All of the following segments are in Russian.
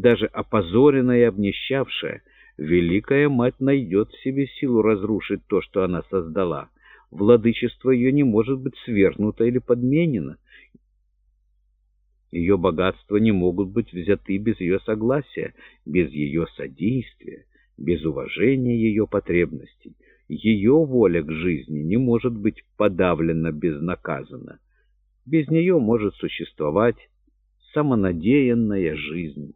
даже опозоренная и обнищавшая, Великая Мать найдет в себе силу разрушить то, что она создала. Владычество ее не может быть свергнуто или подменено. Ее богатства не могут быть взяты без ее согласия, без ее содействия, без уважения ее потребностей. Ее воля к жизни не может быть подавлена безнаказанно. Без нее может существовать самонадеянная жизнь.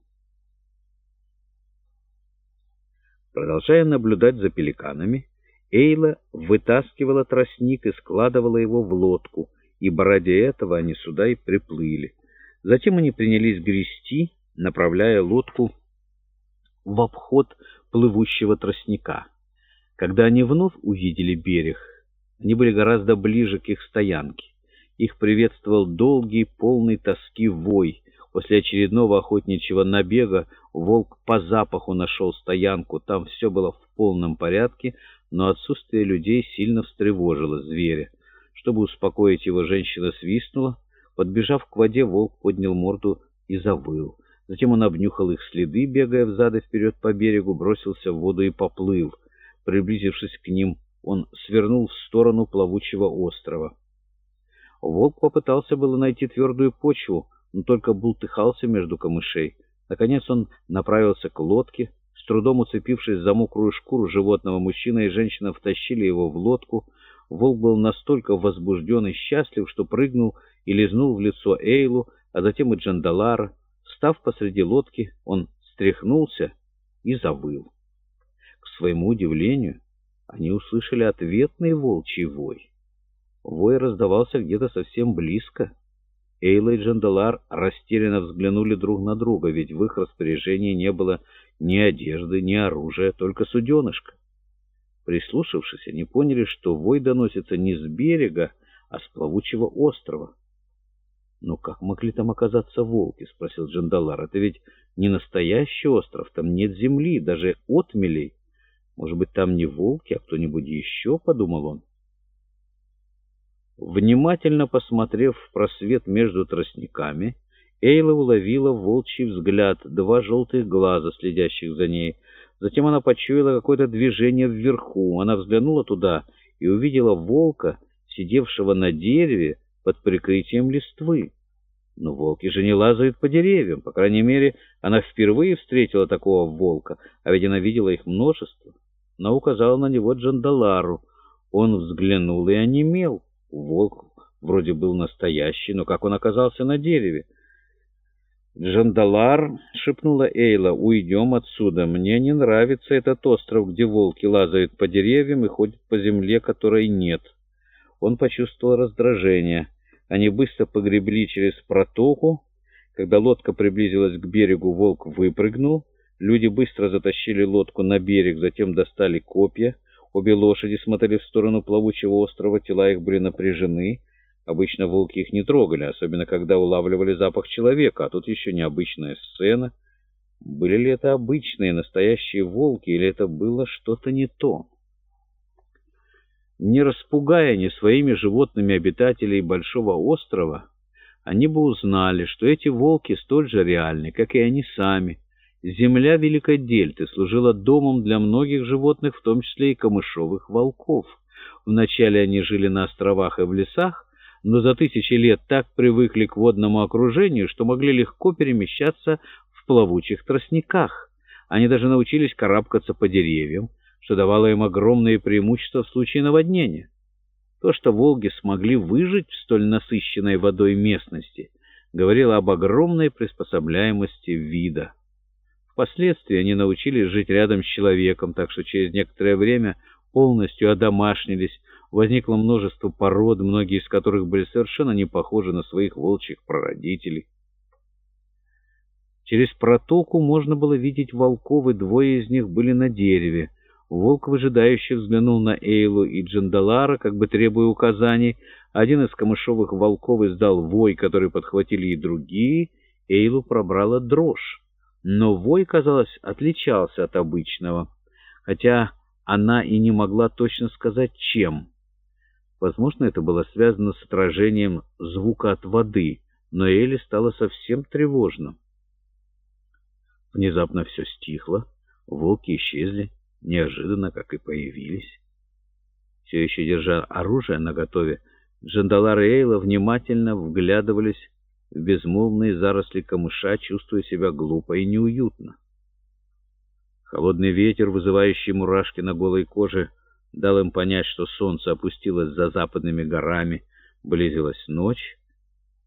Продолжая наблюдать за пеликанами, Эйла вытаскивала тростник и складывала его в лодку, ибо ради этого они сюда и приплыли. Затем они принялись грести, направляя лодку в обход плывущего тростника. Когда они вновь увидели берег, они были гораздо ближе к их стоянке. Их приветствовал долгий, полный тоски вой. После очередного охотничьего набега волк по запаху нашел стоянку. Там все было в полном порядке, но отсутствие людей сильно встревожило зверя. Чтобы успокоить его, женщина свистнула. Подбежав к воде, волк поднял морду и завыл. Затем он обнюхал их следы, бегая взад и вперед по берегу, бросился в воду и поплыл. Приблизившись к ним, он свернул в сторону плавучего острова. Волк попытался было найти твердую почву, но только бултыхался между камышей. Наконец он направился к лодке. С трудом уцепившись за мокрую шкуру животного, мужчина и женщина втащили его в лодку. Волк был настолько возбужден и счастлив, что прыгнул и лизнул в лицо Эйлу, а затем и Джандалара. Став посреди лодки, он стряхнулся и завыл. К своему удивлению, они услышали ответный волчий вой. Вой раздавался где-то совсем близко. Эйла и Джандалар растерянно взглянули друг на друга, ведь в их распоряжении не было ни одежды, ни оружия, только суденышко. Прислушавшись, они поняли, что вой доносится не с берега, а с плавучего острова. «Но как могли там оказаться волки?» — спросил Джандалар. «Это ведь не настоящий остров, там нет земли, даже отмелей. Может быть, там не волки, а кто-нибудь еще?» — подумал он. Внимательно посмотрев в просвет между тростниками, Эйла уловила волчий взгляд, два желтых глаза, следящих за ней. Затем она почуяла какое-то движение вверху. Она взглянула туда и увидела волка, сидевшего на дереве под прикрытием листвы. Но волки же не лазают по деревьям. По крайней мере, она впервые встретила такого волка, а ведь она видела их множество. Она указала на него Джандалару. Он взглянул и онемел. Волк вроде был настоящий, но как он оказался на дереве? «Джандалар», — шепнула Эйла, — «уйдем отсюда. Мне не нравится этот остров, где волки лазают по деревьям и ходят по земле, которой нет». Он почувствовал раздражение. Они быстро погребли через протоку. Когда лодка приблизилась к берегу, волк выпрыгнул. Люди быстро затащили лодку на берег, затем достали копья. Обе лошади смотрели в сторону плавучего острова, тела их были напряжены. Обычно волки их не трогали, особенно когда улавливали запах человека, а тут еще необычная сцена. Были ли это обычные, настоящие волки, или это было что-то не то? Не распугая ни своими животными обитателей Большого острова, они бы узнали, что эти волки столь же реальны, как и они сами, Земля Великой Дельты служила домом для многих животных, в том числе и камышовых волков. Вначале они жили на островах и в лесах, но за тысячи лет так привыкли к водному окружению, что могли легко перемещаться в плавучих тростниках. Они даже научились карабкаться по деревьям, что давало им огромные преимущества в случае наводнения. То, что волги смогли выжить в столь насыщенной водой местности, говорило об огромной приспособляемости вида. Впоследствии они научились жить рядом с человеком, так что через некоторое время полностью одомашнились. Возникло множество пород, многие из которых были совершенно не похожи на своих волчьих прародителей. Через протоку можно было видеть волков, и двое из них были на дереве. Волк выжидающе взглянул на Эйлу и Джандалара, как бы требуя указаний. Один из камышовых волков издал вой, который подхватили и другие. Эйлу пробрала дрожь но вой, казалось, отличался от обычного, хотя она и не могла точно сказать, чем. Возможно, это было связано с отражением звука от воды, но Элли стало совсем тревожно. Внезапно все стихло, волки исчезли, неожиданно, как и появились. Все еще держа оружие наготове, Джандалар и Эйла внимательно вглядывались в безмолвные заросли камыша, чувствуя себя глупо и неуютно. Холодный ветер, вызывающий мурашки на голой коже, дал им понять, что солнце опустилось за западными горами, близилась ночь.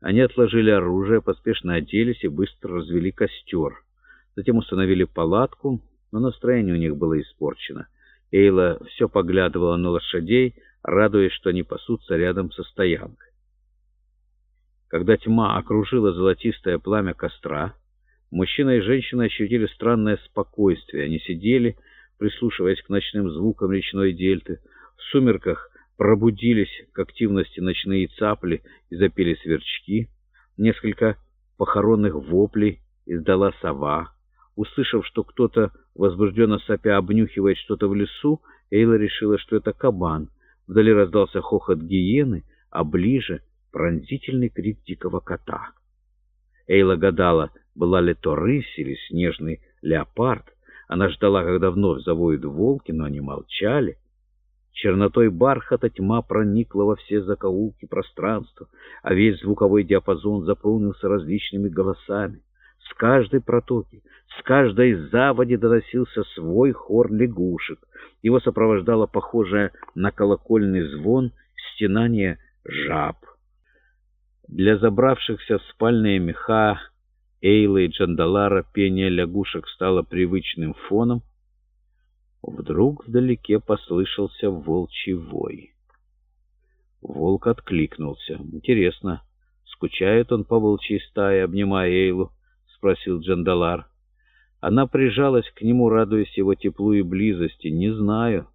Они отложили оружие, поспешно оделись и быстро развели костер. Затем установили палатку, но настроение у них было испорчено. Эйла все поглядывала на лошадей, радуясь, что они пасутся рядом со стоянкой. Когда тьма окружила золотистое пламя костра, мужчина и женщина ощутили странное спокойствие. Они сидели, прислушиваясь к ночным звукам речной дельты. В сумерках пробудились к активности ночные цапли и запели сверчки. Несколько похоронных воплей издала сова. Услышав, что кто-то возбужденно сопя обнюхивает что-то в лесу, Эйла решила, что это кабан. Вдали раздался хохот гиены, а ближе — пронзительный крик дикого кота. Эйла гадала, была ли то рысь или снежный леопард. Она ждала, когда вновь завоют волки, но они молчали. Чернотой бархата тьма проникла во все закоулки пространства, а весь звуковой диапазон заполнился различными голосами. С каждой протоки, с каждой заводи доносился свой хор лягушек. Его сопровождало похожее на колокольный звон стенание жаб. Для забравшихся в спальные меха Эйла и Джандалара пение лягушек стало привычным фоном. Вдруг вдалеке послышался волчий вой. Волк откликнулся. Интересно, скучает он по волчьей стае, обнимая Эйлу? спросил Джандалар. Она прижалась к нему, радуясь его теплу и близости. «Не знаю»,